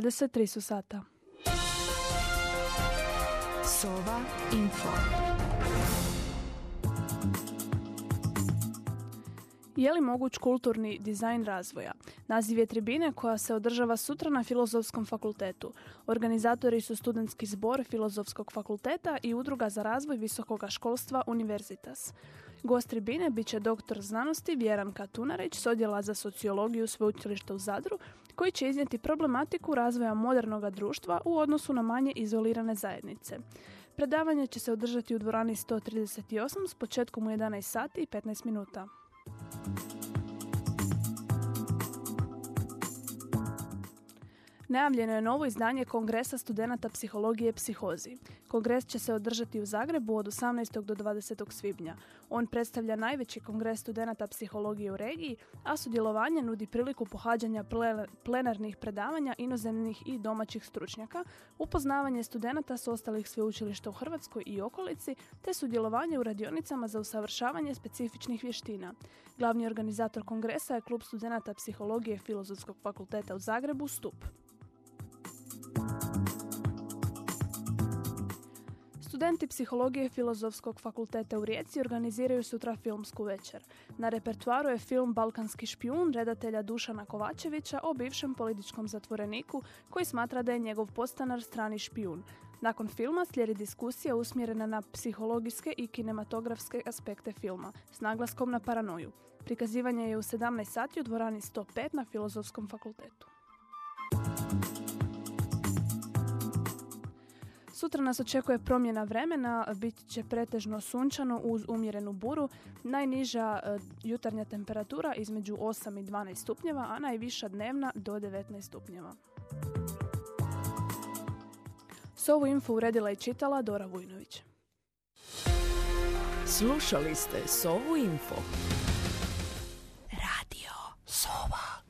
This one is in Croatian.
23 su sata. Sova Info. Je li moguć kulturni dizajn razvoja? Naziv je tribine koja se održava sutra na Filozofskom fakultetu. Organizatori su studentski zbor Filozofskog fakulteta i udruga za razvoj visokoga školstva Univerzitas. Gost tribine bit će doktor znanosti Vjeran Katunarić s odjela za sociologiju sveučilišta u Zadru, koji će iznijeti problematiku razvoja modernog društva u odnosu na manje izolirane zajednice. Predavanje će se održati u dvorani 138 s početkom u 11 sati i 15 minuta. Najavljeno je novo izdanje Kongresa studenata psihologije psihozi. Kongres će se održati u Zagrebu od 18. do 20. svibnja. On predstavlja najveći kongres studenata psihologije u regiji, a sudjelovanje nudi priliku pohađanja plenarnih predavanja inozemnih i domaćih stručnjaka, upoznavanje studenata s ostalih sveučilišta u Hrvatskoj i okolici, te sudjelovanje u radionicama za usavršavanje specifičnih vještina. Glavni organizator kongresa je Klub studenata psihologije Filozofskog fakulteta u Zagrebu, Stup. Studenti psihologije Filozofskog fakulteta u Rijeci organiziraju sutra filmsku večer. Na repertuaru je film Balkanski špijun redatelja Dušana Kovačevića o bivšem političkom zatvoreniku koji smatra da je njegov postanar strani špijun. Nakon filma slijedi diskusija usmjerena na psihologijske i kinematografske aspekte filma s naglaskom na paranoju. Prikazivanje je u 17 sati u dvorani 105 na Filozofskom fakultetu. Sutra nas očekuje promjena vremena, bit će pretežno sunčano uz umjerenu buru, najniža e, jutarnja temperatura između 8 i 12 stupnjeva, a najviša dnevna do 19 stupnjeva. S ovu info uredila i čitala Dora Vujnović. Slušali ste Sovu info.